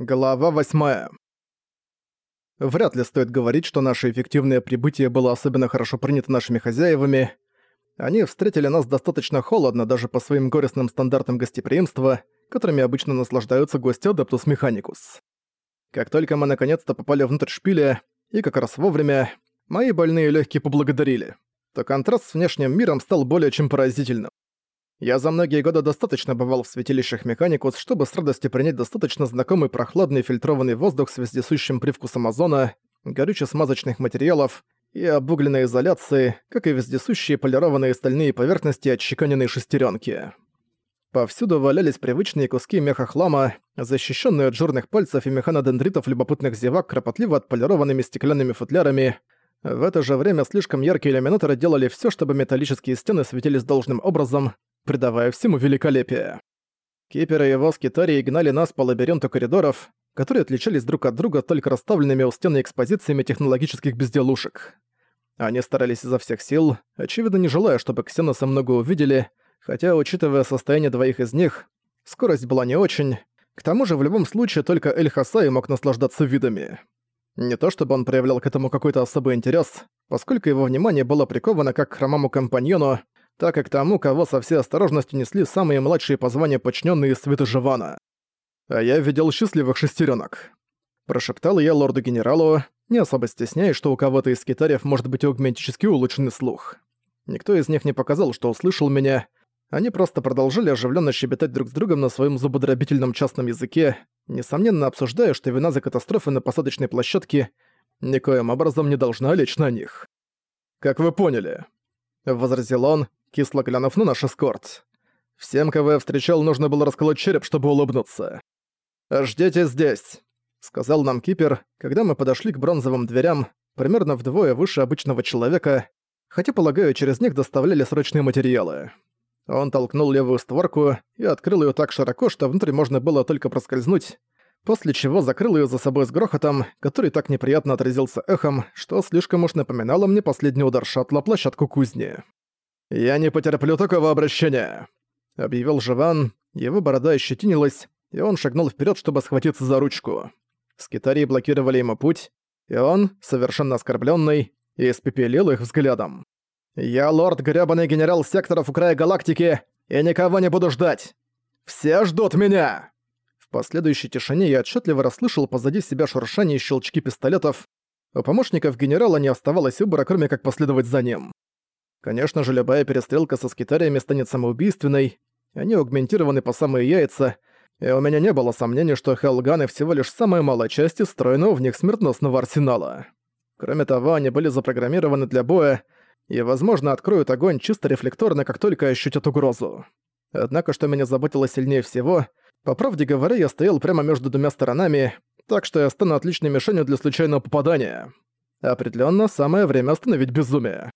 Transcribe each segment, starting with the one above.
Глава 8. Вряд ли стоит говорить, что наше эффективное прибытие было особенно хорошо принято нашими хозяевами. Они встретили нас достаточно холодно даже по своим горестным стандартам гостеприимства, которыми обычно наслаждаются гости Адептус Механикус. Как только мы наконец-то попали внутрь шпиля, и как раз вовремя, мои больные легкие поблагодарили, то контраст с внешним миром стал более чем поразительным. Я за многие годы достаточно бывал в святилищах Механикус, чтобы с радостью принять достаточно знакомый прохладный фильтрованный воздух с вездесущим привкусом озона, горюче-смазочных материалов и обугленной изоляции, как и вездесущие полированные стальные поверхности отчеканенной шестеренки. Повсюду валялись привычные куски меха-хлама, защищенные от жирных пальцев и механодендритов любопытных зевак кропотливо отполированными стеклянными футлярами. В это же время слишком яркие иллюминаторы делали все, чтобы металлические стены светились должным образом, придавая всему великолепие. Кипер и его скитарии гнали нас по лабиринту коридоров, которые отличались друг от друга только расставленными у стены экспозициями технологических безделушек. Они старались изо всех сил, очевидно не желая, чтобы ксеносы много увидели, хотя, учитывая состояние двоих из них, скорость была не очень. К тому же, в любом случае, только Эль Хасай мог наслаждаться видами. Не то чтобы он проявлял к этому какой-то особый интерес, поскольку его внимание было приковано как к хромому компаньону, так как тому, кого со всей осторожностью несли самые младшие по званию подчиненные свиты Живана. А я видел счастливых шестеренок. Прошептал я лорду-генералу, не особо стесняясь, что у кого-то из китариев может быть аугментически улучшенный слух. Никто из них не показал, что услышал меня. Они просто продолжили оживленно щебетать друг с другом на своем зубодробительном частном языке, несомненно обсуждая, что вина за катастрофы на посадочной площадке никоим образом не должна лечь на них. «Как вы поняли», — возразил он, кисло глянув на наш эскорт. «Всем, кого я встречал, нужно было расколоть череп, чтобы улыбнуться». «Ждите здесь», — сказал нам Кипер, когда мы подошли к бронзовым дверям, примерно вдвое выше обычного человека, хотя, полагаю, через них доставляли срочные материалы. Он толкнул левую створку и открыл ее так широко, что внутрь можно было только проскользнуть, после чего закрыл ее за собой с грохотом, который так неприятно отразился эхом, что слишком уж напоминало мне последний удар шаттла площадку кузни. «Я не потерплю такого обращения», — объявил Живан, его борода ощетинилась, и он шагнул вперед, чтобы схватиться за ручку. Скитарии блокировали ему путь, и он, совершенно оскорбленный, испепелил их взглядом. «Я лорд грёбаный генерал секторов у края галактики, и никого не буду ждать! Все ждут меня!» В последующей тишине я отчетливо расслышал позади себя шуршание и щелчки пистолетов. У помощников генерала не оставалось выбора, кроме как последовать за ним. Конечно же, любая перестрелка со скитариями станет самоубийственной, они аугментированы по самые яйца, и у меня не было сомнений, что Хелганы всего лишь самая малая часть встроенного в них смертносного арсенала. Кроме того, они были запрограммированы для боя, и, возможно, откроют огонь чисто рефлекторно, как только ощутят угрозу. Однако, что меня заботило сильнее всего, по правде говоря, я стоял прямо между двумя сторонами, так что я стану отличной мишенью для случайного попадания. Определенно, самое время остановить безумие.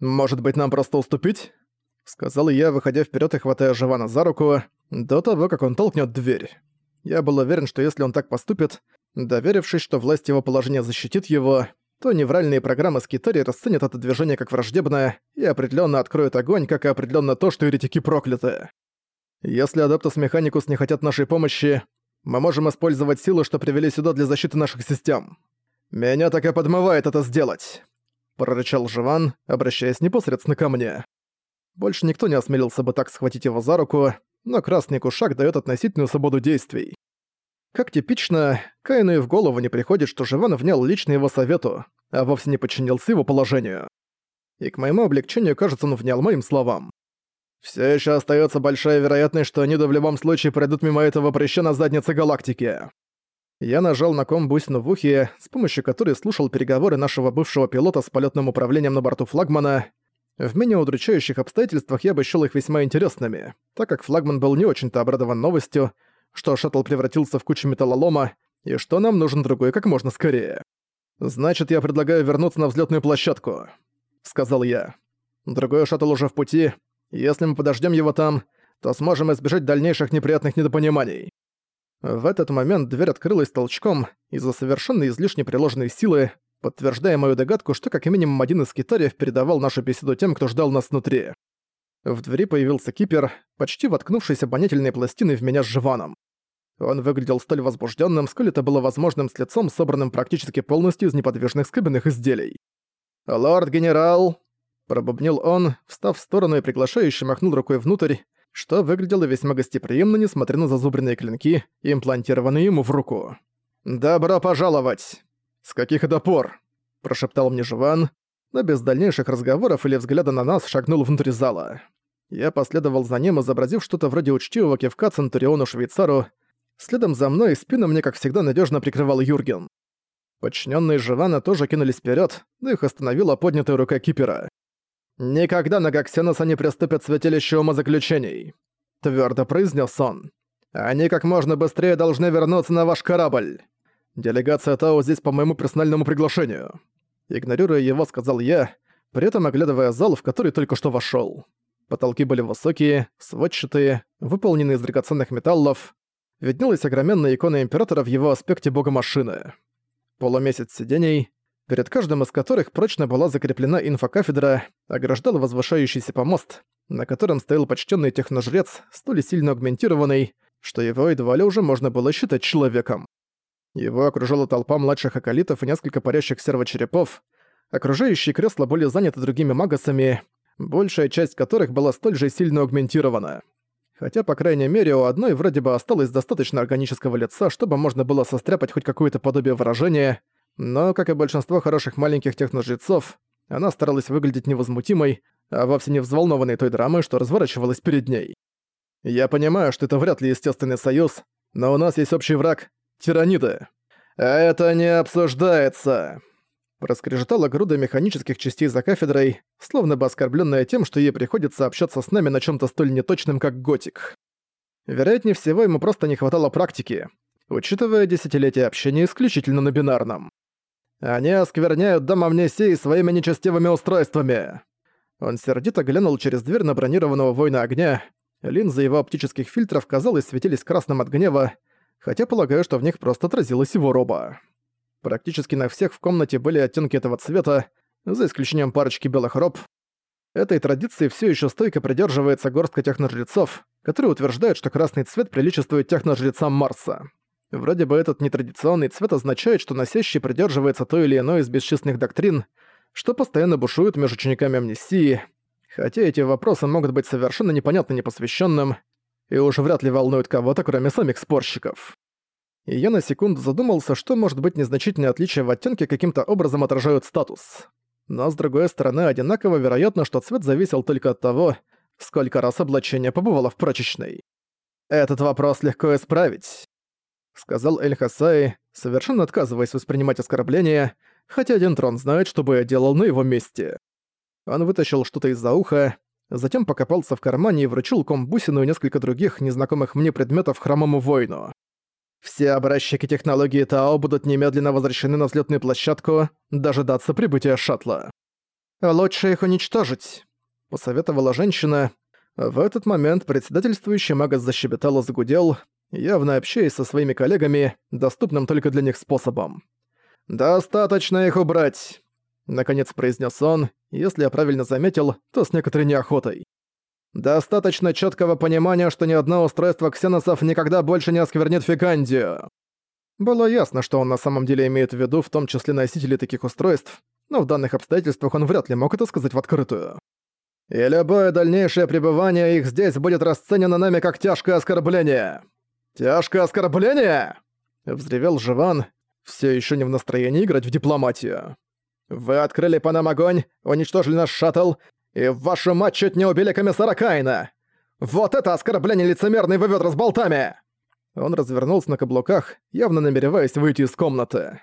«Может быть, нам просто уступить?» — сказал я, выходя вперед и хватая Живана за руку, до того, как он толкнет дверь. Я был уверен, что если он так поступит, доверившись, что власть его положения защитит его, то невральные программы Скитари расценят это движение как враждебное и определенно откроют огонь, как и определенно то, что еретики прокляты. Если Адептус Механикус не хотят нашей помощи, мы можем использовать силы, что привели сюда для защиты наших систем. Меня так и подмывает это сделать прорычал Живан, обращаясь непосредственно ко мне. Больше никто не осмелился бы так схватить его за руку, но красный кушак дает относительную свободу действий. Как типично, Каину и в голову не приходит, что Живан внял лично его совету, а вовсе не подчинился его положению. И к моему облегчению, кажется, он внял моим словам. Все еще остается большая вероятность, что они да в любом случае пройдут мимо этого прыща на заднице галактики. Я нажал на ком бусину в ухе, с помощью которой слушал переговоры нашего бывшего пилота с полетным управлением на борту флагмана. В менее удручающих обстоятельствах я бы счёл их весьма интересными, так как флагман был не очень-то обрадован новостью, что шаттл превратился в кучу металлолома, и что нам нужен другой как можно скорее. «Значит, я предлагаю вернуться на взлётную площадку», — сказал я. «Другой шаттл уже в пути. Если мы подождём его там, то сможем избежать дальнейших неприятных недопониманий». В этот момент дверь открылась толчком из-за совершенно излишне приложенной силы, подтверждая мою догадку, что как минимум один из китариев передавал нашу беседу тем, кто ждал нас внутри. В двери появился кипер, почти воткнувшийся обонятельной пластиной в меня с Живаном. Он выглядел столь возбужденным, сколь это было возможным с лицом, собранным практически полностью из неподвижных скобяных изделий. «Лорд-генерал!» – пробубнил он, встав в сторону и приглашающе махнул рукой внутрь, что выглядело весьма гостеприимно, несмотря на зазубренные клинки, имплантированные ему в руку. «Добро пожаловать!» «С каких это пор?» – прошептал мне Живан, но без дальнейших разговоров или взгляда на нас шагнул внутрь зала. Я последовал за ним, изобразив что-то вроде учтивого кивка Центуриону-швейцару. Следом за мной спину мне, как всегда, надежно прикрывал Юрген. Подчиненные Живана тоже кинулись вперед, но их остановила поднятая рука Кипера. «Никогда на Гаксеноса не приступят святилище умозаключений», — твердо произнес он. «Они как можно быстрее должны вернуться на ваш корабль. Делегация Тао здесь по моему персональному приглашению». Игнорируя его, сказал я, при этом оглядывая зал, в который только что вошел. Потолки были высокие, сводчатые, выполненные из драгоценных металлов. Виднелась огроменная икона Императора в его аспекте бога-машины полумесяц сидений, перед каждым из которых прочно была закреплена инфокафедра, ограждал возвышающийся помост, на котором стоял почтенный техножрец, столь сильно агментированный, что его едва ли уже можно было считать человеком. Его окружала толпа младших околитов и несколько парящих сервочерепов. Окружающие кресла были заняты другими магасами, большая часть которых была столь же сильно агментирована. Хотя, по крайней мере, у одной вроде бы осталось достаточно органического лица, чтобы можно было состряпать хоть какое-то подобие выражения, но, как и большинство хороших маленьких техножрецов, она старалась выглядеть невозмутимой, а вовсе не взволнованной той драмой, что разворачивалась перед ней. «Я понимаю, что это вряд ли естественный союз, но у нас есть общий враг — тираниды. Это не обсуждается!» Проскрежетала груда механических частей за кафедрой, словно бы оскорбленная тем, что ей приходится общаться с нами на чем то столь неточном, как готик. Вероятнее всего, ему просто не хватало практики, учитывая десятилетия общения исключительно на бинарном. «Они оскверняют дом амнисии своими нечестивыми устройствами!» Он сердито глянул через дверь на бронированного воина огня. Линзы его оптических фильтров, казалось, светились красным от гнева, хотя полагаю, что в них просто отразилась его роба. Практически на всех в комнате были оттенки этого цвета, за исключением парочки белых роб. Этой традиции все еще стойко придерживается горстка техножрецов, которые утверждают, что красный цвет приличествует техножрецам Марса. Вроде бы этот нетрадиционный цвет означает, что носящий придерживается той или иной из бесчисленных доктрин, что постоянно бушуют между учениками амнистии, хотя эти вопросы могут быть совершенно непонятны непосвященным и уже вряд ли волнуют кого-то, кроме самих спорщиков и я на секунду задумался, что может быть незначительное отличие в оттенке каким-то образом отражают статус. Но с другой стороны, одинаково вероятно, что цвет зависел только от того, сколько раз облачение побывало в прачечной. «Этот вопрос легко исправить», — сказал Эль Хасай, совершенно отказываясь воспринимать оскорбления, хотя один трон знает, что бы я делал на его месте. Он вытащил что-то из-за уха, затем покопался в кармане и вручил комбусину и несколько других незнакомых мне предметов хромому воину. Все образчики технологии ТАО будут немедленно возвращены на взлетную площадку, дожидаться прибытия шаттла. «Лучше их уничтожить», — посоветовала женщина. В этот момент председательствующий магас защебетал и загудел, явно общаясь со своими коллегами, доступным только для них способом. «Достаточно их убрать», — наконец произнес он, если я правильно заметил, то с некоторой неохотой. Достаточно четкого понимания, что ни одно устройство ксеносов никогда больше не осквернит Фикандию. Было ясно, что он на самом деле имеет в виду в том числе носители таких устройств, но в данных обстоятельствах он вряд ли мог это сказать в открытую. И любое дальнейшее пребывание их здесь будет расценено нами как тяжкое оскорбление. «Тяжкое оскорбление?» — взревел Живан, все еще не в настроении играть в дипломатию. «Вы открыли по нам огонь, уничтожили наш шаттл и вашу мать чуть не убили комиссара Кайна! Вот это оскорбление лицемерной выведра с болтами!» Он развернулся на каблуках, явно намереваясь выйти из комнаты.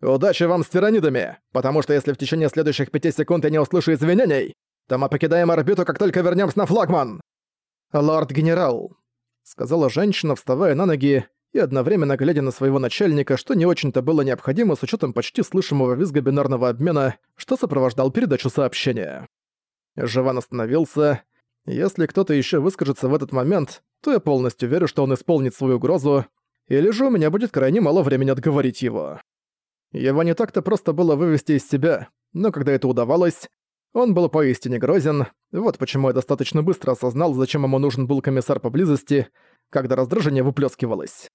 «Удачи вам с тиранидами, потому что если в течение следующих пяти секунд я не услышу извинений, то мы покидаем орбиту, как только вернемся на флагман!» «Лорд-генерал», — сказала женщина, вставая на ноги и одновременно глядя на своего начальника, что не очень-то было необходимо с учетом почти слышимого визга бинарного обмена, что сопровождал передачу сообщения. Живан остановился. Если кто-то еще выскажется в этот момент, то я полностью верю, что он исполнит свою угрозу, или же у меня будет крайне мало времени отговорить его. Его не так-то просто было вывести из себя, но когда это удавалось, он был поистине грозен, вот почему я достаточно быстро осознал, зачем ему нужен был комиссар поблизости, когда раздражение выплескивалось.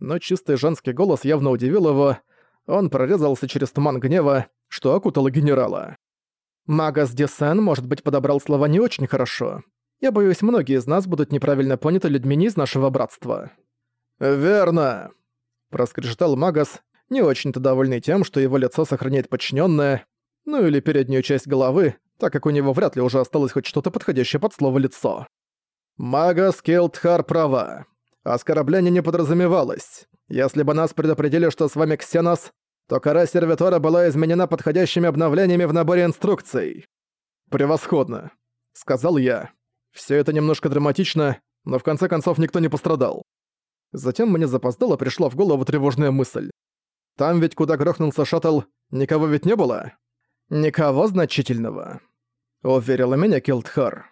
но чистый женский голос явно удивил его. Он прорезался через туман гнева, что окутало генерала. Магас Десен, может быть, подобрал слова не очень хорошо. Я боюсь, многие из нас будут неправильно поняты людьми не из нашего братства». «Верно», — проскрежетал Магас, не очень-то довольный тем, что его лицо сохраняет подчиненное, ну или переднюю часть головы, так как у него вряд ли уже осталось хоть что-то подходящее под слово «лицо». «Магас Келтхар права. Оскорбление не подразумевалось. Если бы нас предупредили, что с вами Ксенос, то кора сервитора была изменена подходящими обновлениями в наборе инструкций. «Превосходно», — сказал я. Все это немножко драматично, но в конце концов никто не пострадал. Затем мне запоздало пришла в голову тревожная мысль. Там ведь, куда грохнулся шаттл, никого ведь не было? Никого значительного. Уверила меня Килдхар.